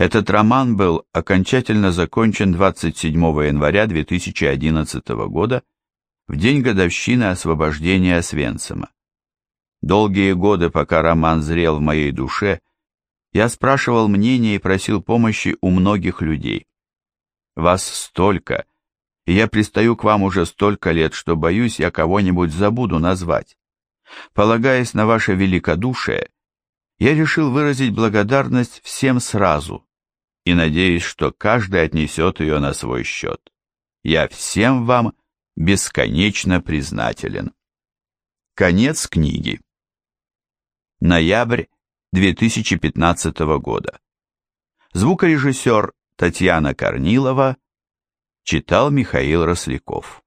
Этот роман был окончательно закончен 27 января 2011 года, в день годовщины освобождения Свенцема. Долгие годы, пока роман зрел в моей душе, я спрашивал мнения и просил помощи у многих людей. Вас столько, и я пристаю к вам уже столько лет, что боюсь, я кого-нибудь забуду назвать. Полагаясь на ваше великодушие, я решил выразить благодарность всем сразу и надеюсь, что каждый отнесет ее на свой счет. Я всем вам бесконечно признателен. Конец книги. Ноябрь 2015 года. Звукорежиссер Татьяна Корнилова читал Михаил Росляков.